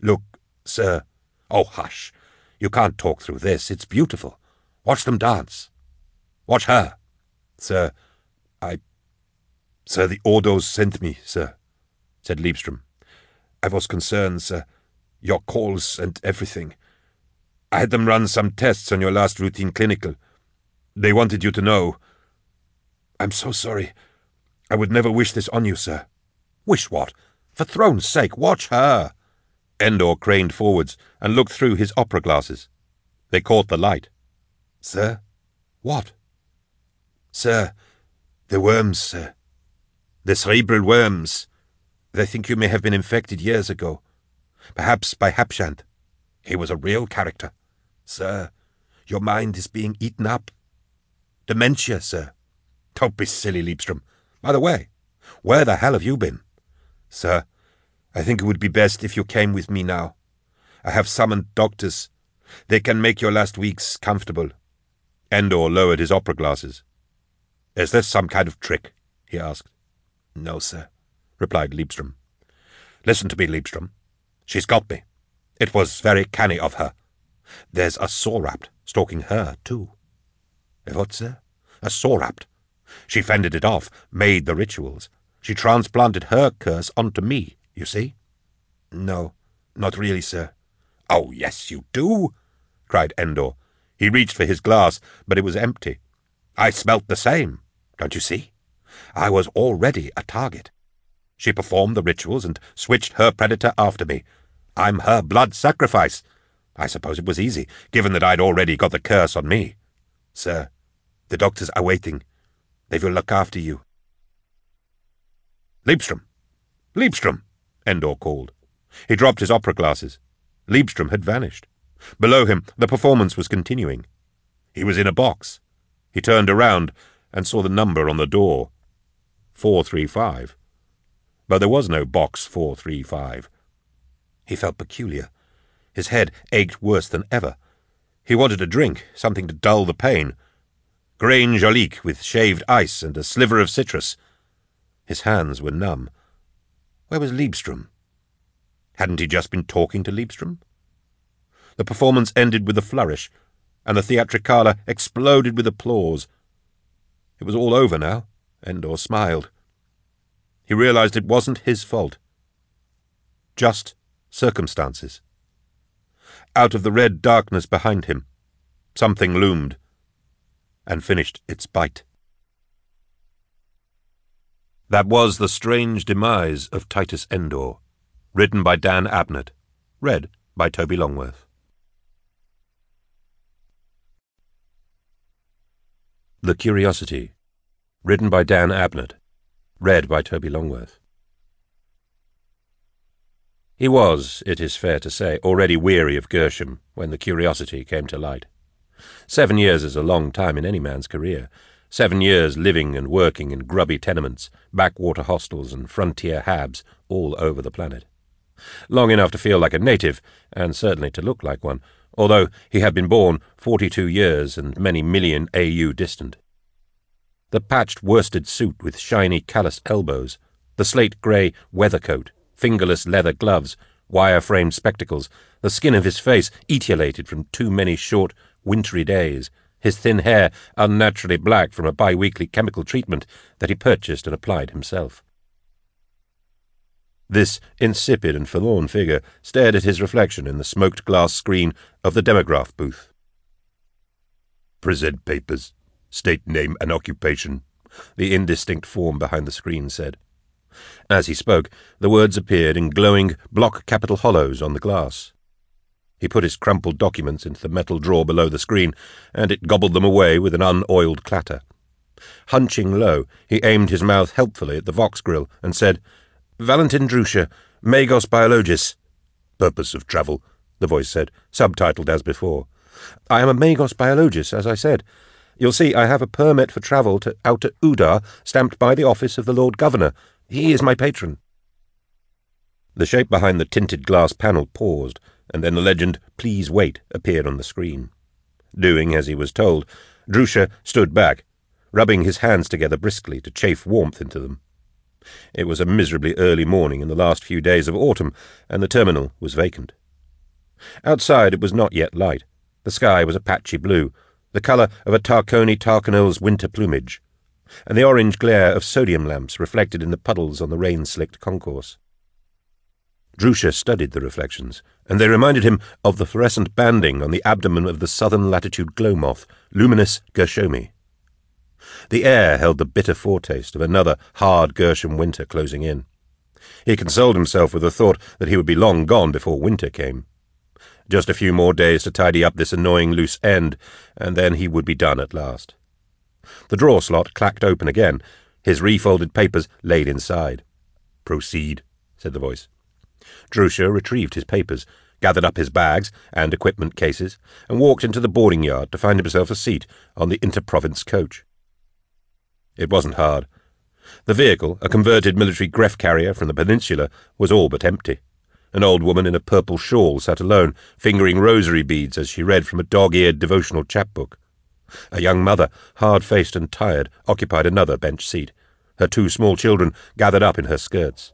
Look, sir. Oh, hush. You can't talk through this. It's beautiful. Watch them dance. Watch her. Sir, I Sir, the Ordos sent me, sir, said Liebstrom. I was concerned, sir. Your calls and everything. I had them run some tests on your last routine clinical. They wanted you to know. I'm so sorry. I would never wish this on you, sir. Wish what? For throne's sake, watch her. Endor craned forwards and looked through his opera glasses. They caught the light. Sir? What? Sir, the worms, sir. The cerebral worms. They think you may have been infected years ago. Perhaps by Hapshant. He was a real character. Sir, your mind is being eaten up. Dementia, sir. Don't be silly, Liebstrom. By the way, where the hell have you been? Sir, I think it would be best if you came with me now. I have summoned doctors. They can make your last weeks comfortable. Endor lowered his opera glasses. Is this some kind of trick? he asked. No, sir, replied Liebstrom. Listen to me, Liebstrom. She's got me. It was very canny of her. There's a Sorapt stalking her, too. A what, sir? A Sorapt. She fended it off, made the rituals. She transplanted her curse onto me, you see? No, not really, sir. Oh, yes, you do, cried Endor. He reached for his glass, but it was empty. I smelt the same, don't you see? I was already a target. She performed the rituals and switched her predator after me. I'm her blood sacrifice. I suppose it was easy, given that I'd already got the curse on me. Sir, the doctors are waiting. They will look after you. Liebstrom! Liebstrom! Endor called. He dropped his opera glasses. Liebstrom had vanished. Below him, the performance was continuing. He was in a box. He turned around and saw the number on the door. 435. But there was no box 435. He felt peculiar. His head ached worse than ever. He wanted a drink, something to dull the pain. Grain Jolique with shaved ice and a sliver of citrus. His hands were numb. Where was Liebstrom? Hadn't he just been talking to Liebstrom? The performance ended with a flourish, and the Theatricala exploded with applause. It was all over now. Endor smiled. He realized it wasn't his fault. Just circumstances. Out of the red darkness behind him, something loomed and finished its bite. That was The Strange Demise of Titus Endor, written by Dan Abnett, read by Toby Longworth. The Curiosity Written by Dan Abnett. Read by Toby Longworth. He was, it is fair to say, already weary of Gershom when the curiosity came to light. Seven years is a long time in any man's career. Seven years living and working in grubby tenements, backwater hostels, and frontier habs all over the planet. Long enough to feel like a native, and certainly to look like one, although he had been born forty-two years and many million AU distant. the patched worsted suit with shiny calloused elbows, the slate-grey weather coat, fingerless leather gloves, wire-framed spectacles, the skin of his face etiolated from too many short, wintry days, his thin hair unnaturally black from a bi-weekly chemical treatment that he purchased and applied himself. This insipid and forlorn figure stared at his reflection in the smoked glass screen of the demograph booth. Present papers, state name and occupation, the indistinct form behind the screen said. As he spoke, the words appeared in glowing block capital hollows on the glass. He put his crumpled documents into the metal drawer below the screen, and it gobbled them away with an unoiled clatter. Hunching low, he aimed his mouth helpfully at the Vox grill and said, Valentin Drusha, Magos Biologis. Purpose of travel, the voice said, subtitled as before. I am a Magos Biologis, as I said. You'll see I have a permit for travel to Outer Udar, stamped by the office of the Lord Governor. He is my patron. The shape behind the tinted glass panel paused, and then the legend, Please wait, appeared on the screen. Doing as he was told, Drusha stood back, rubbing his hands together briskly to chafe warmth into them. It was a miserably early morning in the last few days of autumn, and the terminal was vacant. Outside it was not yet light. The sky was a patchy blue, the colour of a Tarconi Tarcanel's winter plumage, and the orange glare of sodium lamps reflected in the puddles on the rain-slicked concourse. Drusha studied the reflections, and they reminded him of the fluorescent banding on the abdomen of the southern latitude glow moth, Luminous gershomi. The air held the bitter foretaste of another hard Gershom winter closing in. He consoled himself with the thought that he would be long gone before winter came. Just a few more days to tidy up this annoying loose end, and then he would be done at last. The drawer slot clacked open again, his refolded papers laid inside. Proceed, said the voice. Drusha retrieved his papers, gathered up his bags and equipment cases, and walked into the boarding yard to find himself a seat on the inter-province coach. It wasn't hard. The vehicle, a converted military Gref carrier from the peninsula, was all but empty. An old woman in a purple shawl sat alone, fingering rosary beads as she read from a dog-eared devotional chapbook. A young mother, hard-faced and tired, occupied another bench seat, her two small children gathered up in her skirts.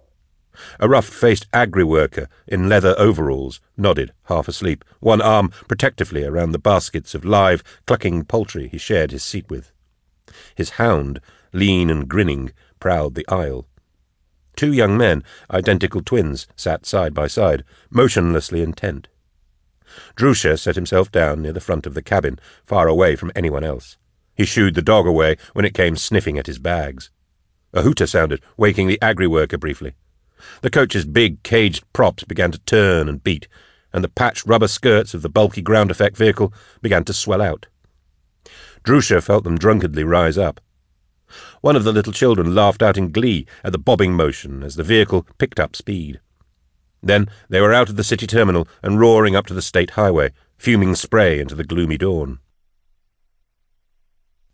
A rough-faced agri-worker in leather overalls nodded, half asleep, one arm protectively around the baskets of live, clucking poultry he shared his seat with. His hound, lean and grinning, prowled the aisle. Two young men, identical twins, sat side by side, motionlessly intent. Drusha set himself down near the front of the cabin, far away from anyone else. He shooed the dog away when it came sniffing at his bags. A hooter sounded, waking the agri-worker briefly. The coach's big, caged props began to turn and beat, and the patched rubber skirts of the bulky ground effect vehicle began to swell out. Drusha felt them drunkenly rise up. One of the little children laughed out in glee at the bobbing motion as the vehicle picked up speed. Then they were out of the city terminal and roaring up to the state highway, fuming spray into the gloomy dawn.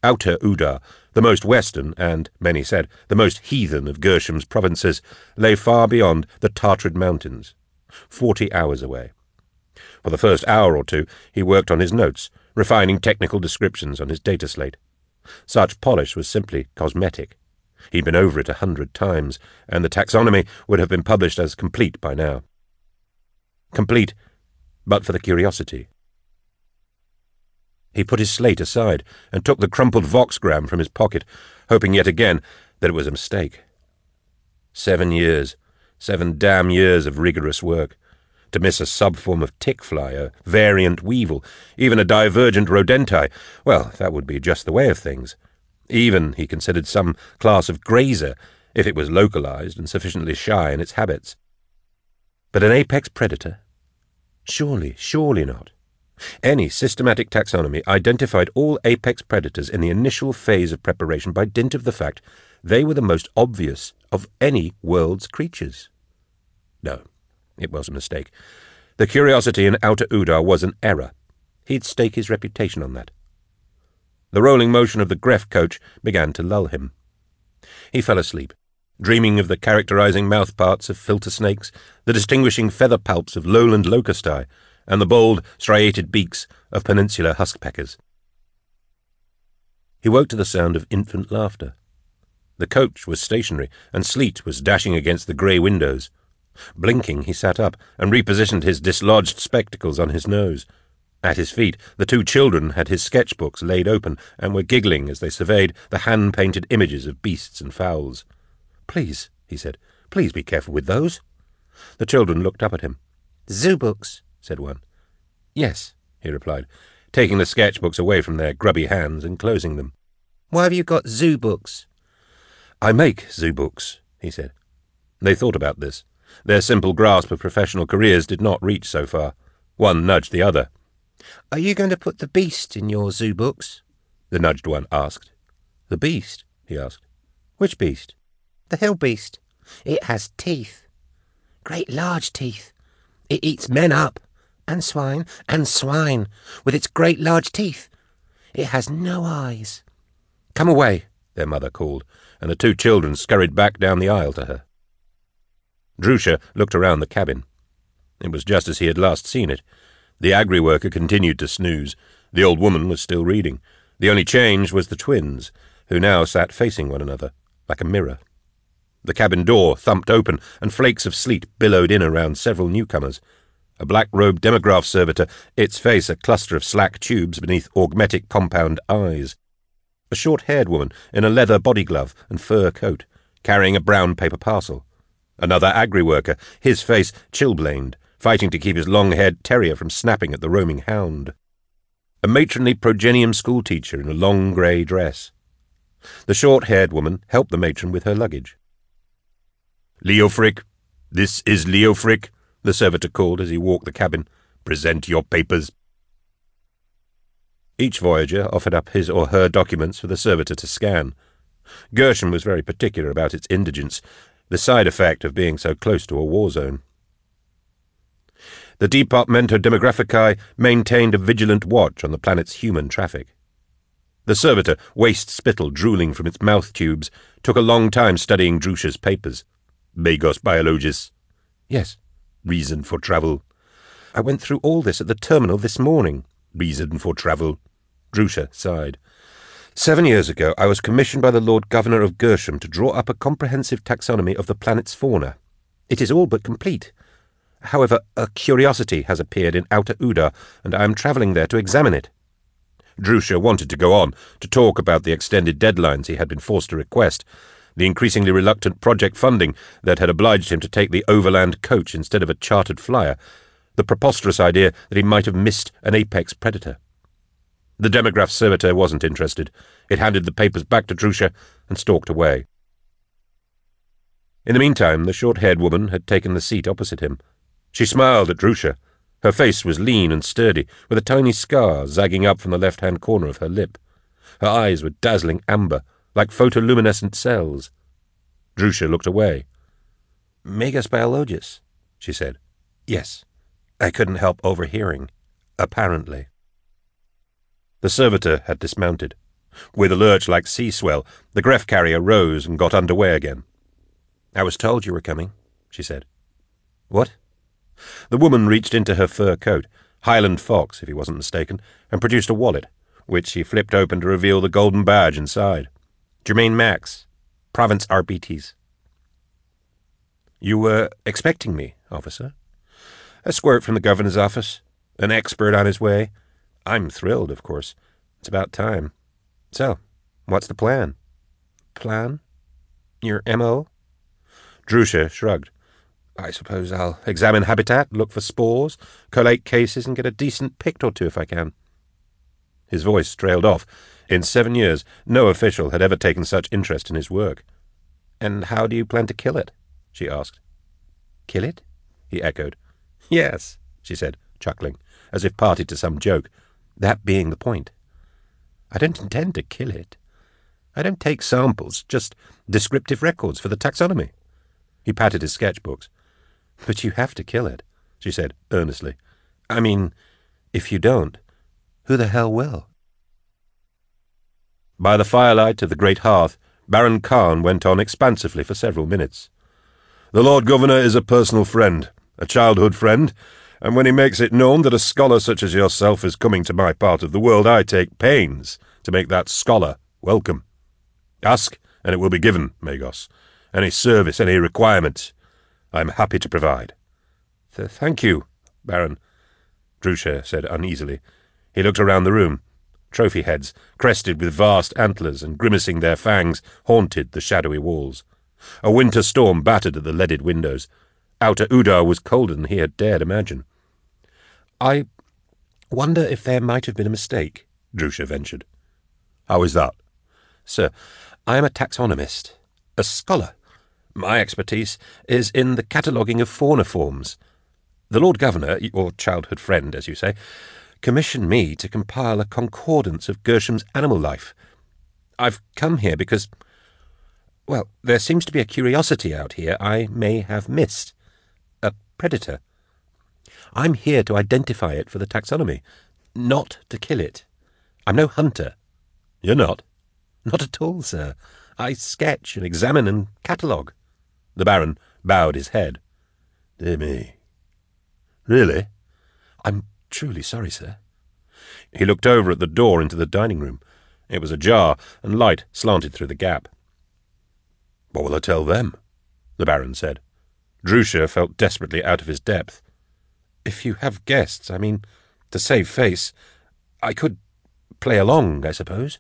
Outer Udar, the most western and, many said, the most heathen of Gershom's provinces, lay far beyond the Tartrid Mountains, forty hours away. For the first hour or two he worked on his notes, refining technical descriptions on his data slate. Such polish was simply cosmetic. He'd been over it a hundred times, and the taxonomy would have been published as complete by now. Complete, but for the curiosity. He put his slate aside and took the crumpled voxgram from his pocket, hoping yet again that it was a mistake. Seven years, seven damn years of rigorous work. To miss a subform of tick fly, a variant weevil, even a divergent rodenti, well, that would be just the way of things. Even, he considered, some class of grazer, if it was localized and sufficiently shy in its habits. But an apex predator? Surely, surely not. Any systematic taxonomy identified all apex predators in the initial phase of preparation by dint of the fact they were the most obvious of any world's creatures. No, it was a mistake. The curiosity in Outer Udar was an error. He'd stake his reputation on that. The rolling motion of the Gref coach began to lull him. He fell asleep, dreaming of the characterizing mouthparts of filter snakes, the distinguishing feather palps of lowland locusti, and the bold, striated beaks of peninsular huskpeckers. He woke to the sound of infant laughter. The coach was stationary, and sleet was dashing against the grey windows. Blinking, he sat up and repositioned his dislodged spectacles on his nose. At his feet, the two children had his sketchbooks laid open and were giggling as they surveyed the hand-painted images of beasts and fowls. Please, he said, please be careful with those. The children looked up at him. Zoo books, said one. Yes, he replied, taking the sketchbooks away from their grubby hands and closing them. Why have you got zoo books? I make zoo books, he said. They thought about this. Their simple grasp of professional careers did not reach so far. One nudged the other. Are you going to put the beast in your zoo books? The nudged one asked. The beast? he asked. Which beast? The hill beast. It has teeth. Great large teeth. It eats men up, and swine, and swine, with its great large teeth. It has no eyes. Come away, their mother called, and the two children scurried back down the aisle to her. Drusha looked around the cabin. It was just as he had last seen it. The agri worker continued to snooze. The old woman was still reading. The only change was the twins, who now sat facing one another, like a mirror. The cabin door thumped open, and flakes of sleet billowed in around several newcomers. A black-robed demograph servitor, its face a cluster of slack tubes beneath augmetic compound eyes. A short-haired woman in a leather body glove and fur coat, carrying a brown paper parcel. Another agri-worker, his face chilblained, fighting to keep his long-haired terrier from snapping at the roaming hound. A matronly progenium schoolteacher in a long grey dress. The short-haired woman helped the matron with her luggage. Leofric, this is Leofric, the servitor called as he walked the cabin. Present your papers. Each voyager offered up his or her documents for the servitor to scan. Gershom was very particular about its indigence, the side effect of being so close to a war zone. The Departamento Demographicae maintained a vigilant watch on the planet's human traffic. The servitor, waste spittle drooling from its mouth tubes, took a long time studying Drusha's papers. Magos Biologis. Yes. Reason for travel. I went through all this at the terminal this morning. Reason for travel. Drusha sighed. Seven years ago, I was commissioned by the Lord Governor of Gershom to draw up a comprehensive taxonomy of the planet's fauna. It is all but complete. However, a curiosity has appeared in Outer Udar, and I am travelling there to examine it. Drusha wanted to go on, to talk about the extended deadlines he had been forced to request, the increasingly reluctant project funding that had obliged him to take the overland coach instead of a chartered flyer, the preposterous idea that he might have missed an apex predator. The demograph servitor wasn't interested. It handed the papers back to Drusha and stalked away. In the meantime, the short-haired woman had taken the seat opposite him. She smiled at Drusha. Her face was lean and sturdy, with a tiny scar zagging up from the left-hand corner of her lip. Her eyes were dazzling amber, like photoluminescent cells. Drusha looked away. Magos Biologis, she said. Yes. I couldn't help overhearing. Apparently. The servitor had dismounted. With a lurch like sea swell, the Gref carrier rose and got under way again. I was told you were coming, she said. What? The woman reached into her fur coat, Highland fox, if he wasn't mistaken, and produced a wallet, which she flipped open to reveal the golden badge inside. Germain Max, Province Arbites. You were expecting me, officer? A squirt from the governor's office, an expert on his way. I'm thrilled, of course. It's about time. So, what's the plan? Plan? Your M.O.? Drusha shrugged. I suppose I'll examine habitat, look for spores, collate cases, and get a decent pict or two if I can. His voice trailed off. In seven years, no official had ever taken such interest in his work. And how do you plan to kill it? she asked. Kill it? he echoed. Yes, she said, chuckling, as if party to some joke that being the point. I don't intend to kill it. I don't take samples, just descriptive records for the taxonomy. He patted his sketchbooks. But you have to kill it, she said earnestly. I mean, if you don't, who the hell will? By the firelight of the great hearth, Baron Karn went on expansively for several minutes. The Lord Governor is a personal friend, a childhood friend, and when he makes it known that a scholar such as yourself is coming to my part of the world, I take pains to make that scholar welcome. Ask, and it will be given, Magos. Any service, any requirements, I am happy to provide. Th thank you, Baron, Drusha said uneasily. He looked around the room. Trophy heads, crested with vast antlers and grimacing their fangs, haunted the shadowy walls. A winter storm battered at the leaded windows. Outer Udar was colder than he had dared imagine. I wonder if there might have been a mistake, Drusha ventured. How is that? Sir, I am a taxonomist, a scholar. My expertise is in the cataloguing of fauna forms. The Lord Governor, your childhood friend, as you say, commissioned me to compile a concordance of Gershom's animal life. I've come here because, well, there seems to be a curiosity out here I may have missed. A predator. I'm here to identify it for the taxonomy, not to kill it. I'm no hunter. You're not? Not at all, sir. I sketch and examine and catalogue. The Baron bowed his head. Dear me. Really? I'm truly sorry, sir. He looked over at the door into the dining room. It was ajar, and light slanted through the gap. What will I tell them? the Baron said. Drusha felt desperately out of his depth. If you have guests, I mean, to save face, I could play along, I suppose.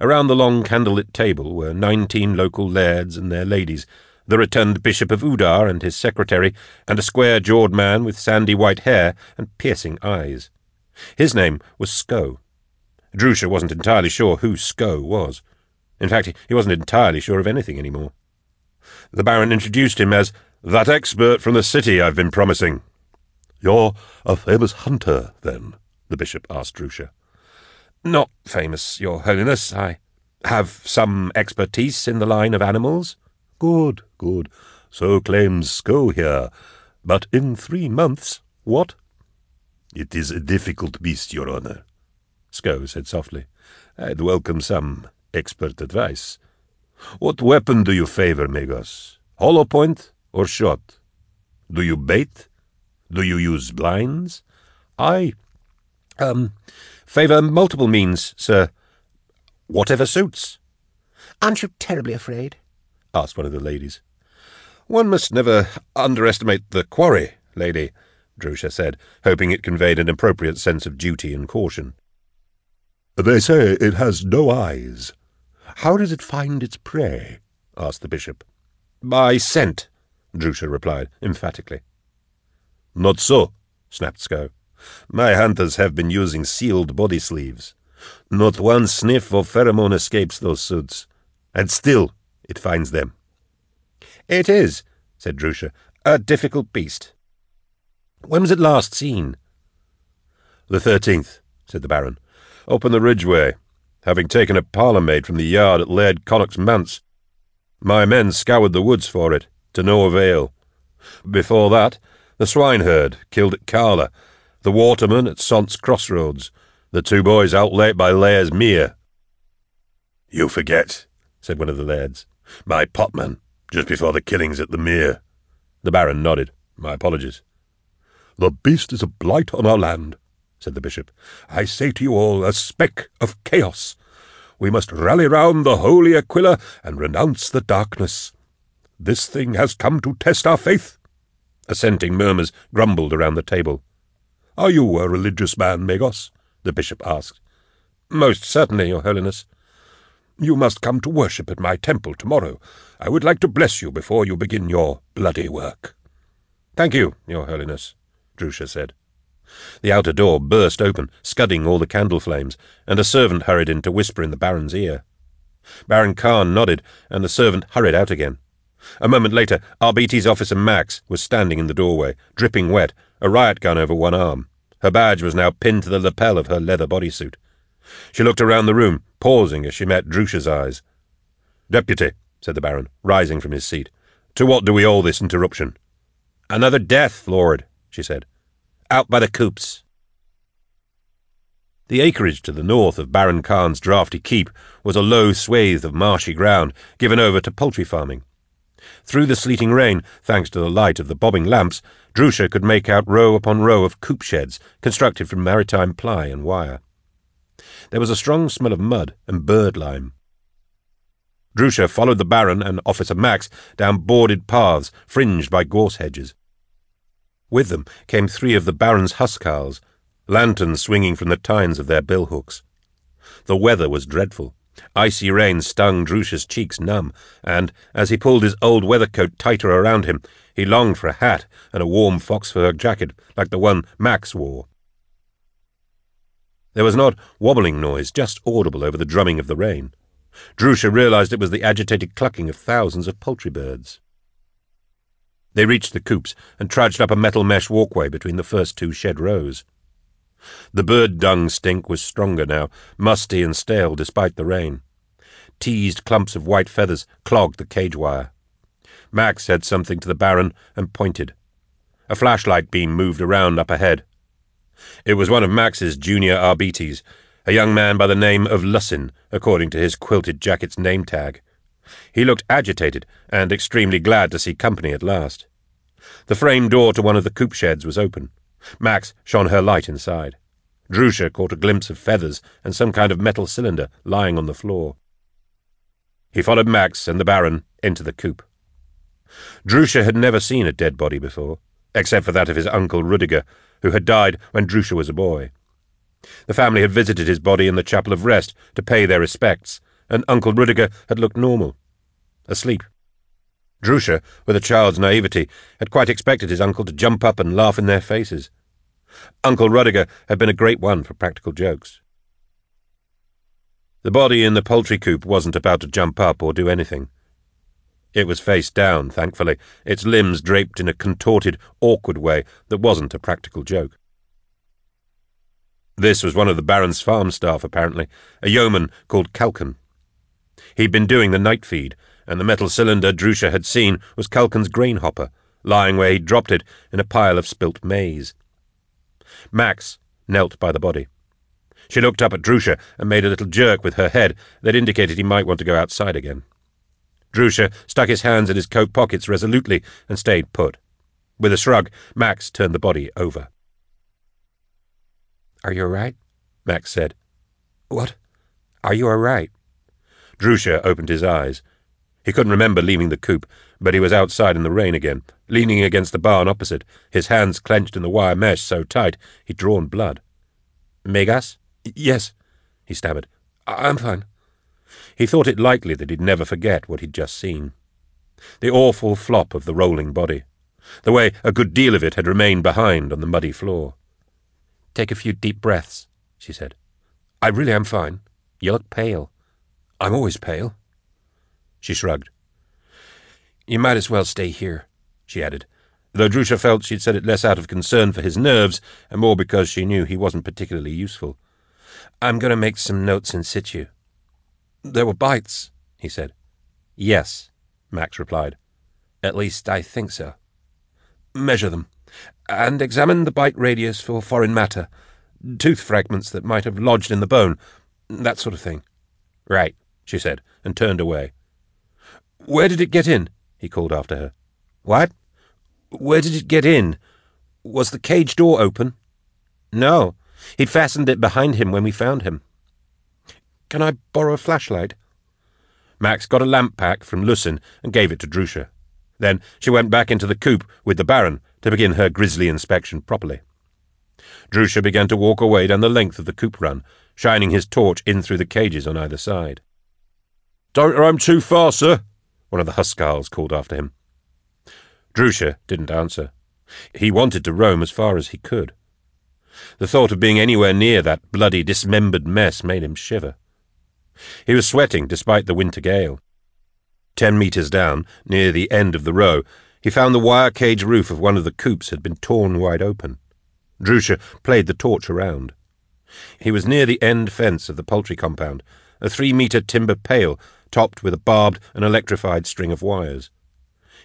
Around the long candlelit table were nineteen local lairds and their ladies, the returned Bishop of Udar and his secretary, and a square-jawed man with sandy white hair and piercing eyes. His name was Sko. Drusha wasn't entirely sure who Sko was. In fact, he wasn't entirely sure of anything any more. The Baron introduced him as that expert from the city I've been promising. You're a famous hunter, then? the bishop asked Drusha. Not famous, Your Holiness. I have some expertise in the line of animals. Good, good. So claims Sko here. But in three months, what? It is a difficult beast, Your Honour, Sko said softly. I'd welcome some expert advice. What weapon do you favour, Magos? Hollow point or shot? Do you bait? Do you use blinds? I, um, favour multiple means, sir. Whatever suits. Aren't you terribly afraid? Asked one of the ladies. One must never underestimate the quarry, lady, Drusha said, hoping it conveyed an appropriate sense of duty and caution. They say it has no eyes. How does it find its prey? asked the bishop. By scent, Drusha replied emphatically. Not so, snapped Sko. My hunters have been using sealed body sleeves. Not one sniff of pheromone escapes those suits, and still it finds them. It is, said Drusha, a difficult beast. When was it last seen? The thirteenth, said the Baron, up on the Ridgeway, having taken a parlour maid from the yard at Laird Connacht's manse. My men scoured the woods for it, to no avail. Before that, the swineherd killed at Carla, the waterman at Sont's crossroads, the two boys out late by Lairs Mere. You forget, said one of the lairds. My potman, just before the killings at the mere. The Baron nodded. My apologies. The beast is a blight on our land, said the bishop. I say to you all, a speck of chaos. We must rally round the holy Aquila and renounce the darkness. This thing has come to test our faith. Assenting murmurs grumbled around the table. Are you a religious man, Magos? the bishop asked. Most certainly, Your Holiness. You must come to worship at my temple tomorrow. I would like to bless you before you begin your bloody work. Thank you, Your Holiness, Drusha said. The outer door burst open, scudding all the candle flames, and a servant hurried in to whisper in the Baron's ear. Baron Karn nodded, and the servant hurried out again. A moment later, Arbite's officer Max was standing in the doorway, dripping wet, a riot gun over one arm. Her badge was now pinned to the lapel of her leather bodysuit. She looked around the room, pausing as she met Drusha's eyes. Deputy, said the Baron, rising from his seat, to what do we owe this interruption? Another death, Lord, she said. Out by the coops. The acreage to the north of Baron Karn's draughty keep was a low swathe of marshy ground given over to poultry farming. Through the sleeting rain, thanks to the light of the bobbing lamps, Drusha could make out row upon row of coop sheds constructed from maritime ply and wire. There was a strong smell of mud and bird lime. Drusha followed the Baron and Officer Max down boarded paths fringed by gorse hedges. With them came three of the Baron's huscarls, lanterns swinging from the tines of their billhooks. The weather was dreadful. Icy rain stung Drusha's cheeks numb, and, as he pulled his old weather coat tighter around him, he longed for a hat and a warm fox fur jacket like the one Max wore. There was an odd wobbling noise just audible over the drumming of the rain. Drusha realized it was the agitated clucking of thousands of poultry birds. They reached the coops and trudged up a metal mesh walkway between the first two shed rows. The bird dung stink was stronger now, musty and stale despite the rain. Teased clumps of white feathers clogged the cage wire. Max said something to the Baron and pointed. A flashlight beam moved around up ahead. It was one of Max's junior arbites, a young man by the name of Lussin, according to his quilted jacket's name tag. He looked agitated and extremely glad to see company at last. The frame door to one of the coop sheds was open. Max shone her light inside. Drusha caught a glimpse of feathers and some kind of metal cylinder lying on the floor. He followed Max and the Baron into the coop. Drusha had never seen a dead body before, except for that of his uncle Rudiger, who had died when Drusha was a boy. The family had visited his body in the chapel of rest to pay their respects, and Uncle Rudiger had looked normal, asleep. Drusha, with a child's naivety, had quite expected his uncle to jump up and laugh in their faces. Uncle Rudiger had been a great one for practical jokes. The body in the poultry coop wasn't about to jump up or do anything. It was face down, thankfully, its limbs draped in a contorted, awkward way that wasn't a practical joke. This was one of the Baron's farm staff, apparently, a yeoman called Kalkin. He'd been doing the night feed, and the metal cylinder Drusha had seen was Kalkin's grain hopper, lying where he'd dropped it in a pile of spilt maize. Max knelt by the body. She looked up at Drusha and made a little jerk with her head that indicated he might want to go outside again. Drusha stuck his hands in his coat pockets resolutely and stayed put. With a shrug, Max turned the body over. Are you all right? Max said. What? Are you all right? Drusha opened his eyes. He couldn't remember leaving the coop, but he was outside in the rain again, leaning against the barn opposite, his hands clenched in the wire mesh so tight he'd drawn blood. Magos? Yes, he stammered. I'm fine. He thought it likely that he'd never forget what he'd just seen. The awful flop of the rolling body. The way a good deal of it had remained behind on the muddy floor. Take a few deep breaths, she said. I really am fine. You look pale. I'm always pale. She shrugged. You might as well stay here, she added, though Drusha felt she'd said it less out of concern for his nerves and more because she knew he wasn't particularly useful. I'm going to make some notes in situ. There were bites, he said. Yes, Max replied. At least I think so. Measure them, and examine the bite radius for foreign matter, tooth fragments that might have lodged in the bone, that sort of thing. Right, she said, and turned away. Where did it get in? he called after her. What? Where did it get in? Was the cage door open? No. He'd fastened it behind him when we found him. Can I borrow a flashlight? Max got a lamp pack from Lussin and gave it to Drusha. Then she went back into the coop with the Baron to begin her grisly inspection properly. Drusha began to walk away down the length of the coop run, shining his torch in through the cages on either side. Don't roam too far, sir, one of the huscarls called after him. Drusha didn't answer. He wanted to roam as far as he could. The thought of being anywhere near that bloody, dismembered mess made him shiver. He was sweating despite the winter gale. Ten metres down, near the end of the row, he found the wire cage roof of one of the coops had been torn wide open. Drusha played the torch around. He was near the end fence of the poultry compound, a three-metre timber pale topped with a barbed and electrified string of wires.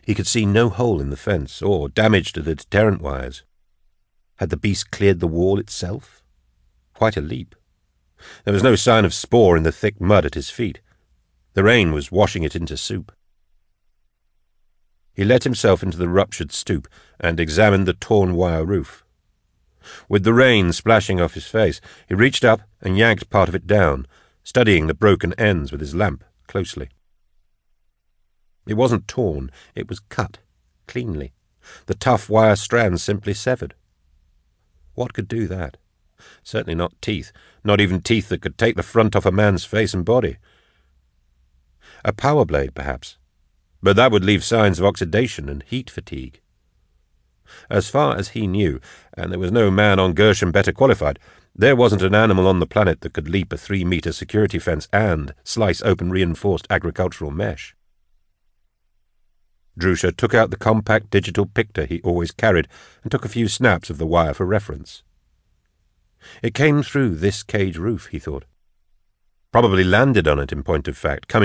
He could see no hole in the fence or damage to the deterrent wires. Had the beast cleared the wall itself? Quite a leap. There was no sign of spoor in the thick mud at his feet. The rain was washing it into soup. He let himself into the ruptured stoop and examined the torn wire roof. With the rain splashing off his face, he reached up and yanked part of it down, studying the broken ends with his lamp closely. It wasn't torn, it was cut, cleanly, the tough wire strands simply severed. What could do that? Certainly not teeth, not even teeth that could take the front off a man's face and body. A power blade, perhaps, but that would leave signs of oxidation and heat fatigue. As far as he knew, and there was no man on Gershom better qualified, there wasn't an animal on the planet that could leap a three-meter security fence and slice open reinforced agricultural mesh. Drusha took out the compact digital picter he always carried and took a few snaps of the wire for reference. It came through this cage roof, he thought. Probably landed on it, in point of fact, coming